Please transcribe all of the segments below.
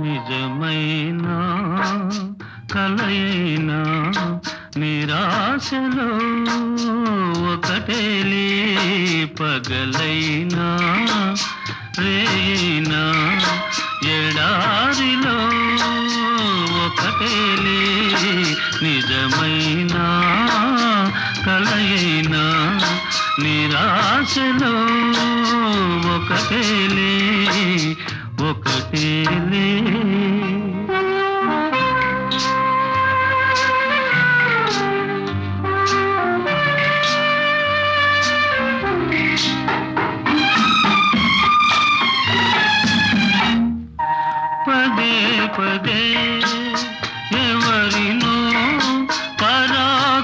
నిజమైనా కలయినా నిరాశలో ఒకటేలే పగలైనా రేయినా ఎడారిలో ఒకటేలే నిజమైనా కలయినా నిరాశలో ఒకటేలే ఒకటేలే.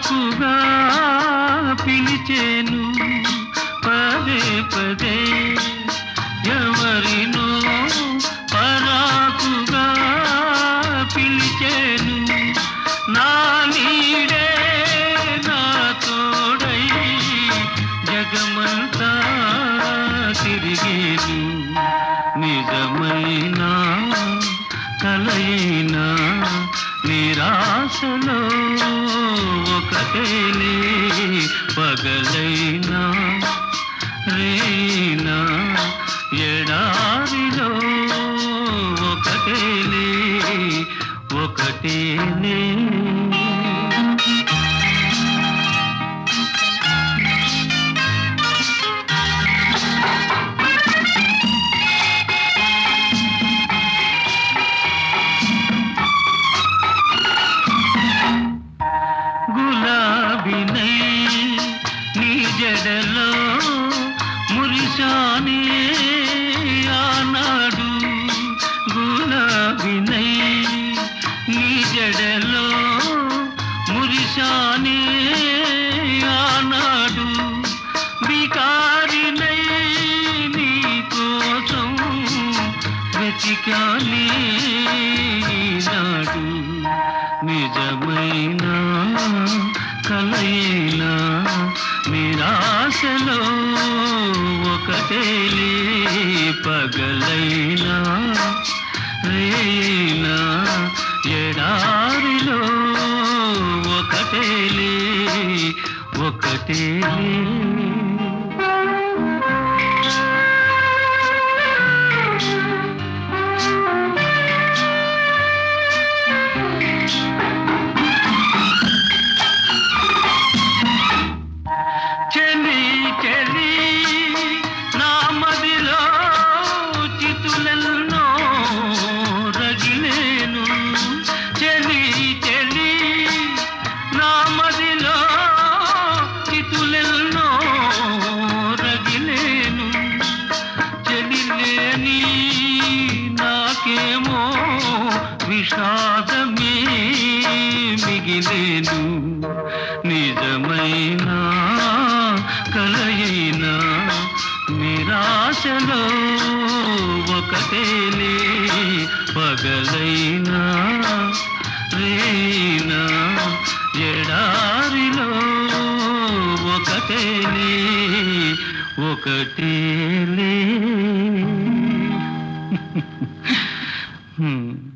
పరాకుగా పిలిచేను. పదే పదే ఎవరినో పరాకుగా పిలిచేను. నా నీడే నా తోడై జగమంతా తిరిగేను. నిజమైనా కలయినా నిరాశలో ఒకటేలే ఒకటేలే. గులాబినై నీ జడలో మురిశానే. గులాబినై నీ జడలో మురిశానే ఆనాడు. బికారినై నీ కోసం వెతికానే నాడు నిజమైన కలయినా నిరాశలో ఒకటేలే పగలైనా రేనా ఎడారిలో ఒకటేలే ఒకటేలే నిజమైన కలయినా నిరాశలో ఒకటేలే పగలైనా రేనా ఎడారిలో ఒకటేలే ఒకటేలే Hmm.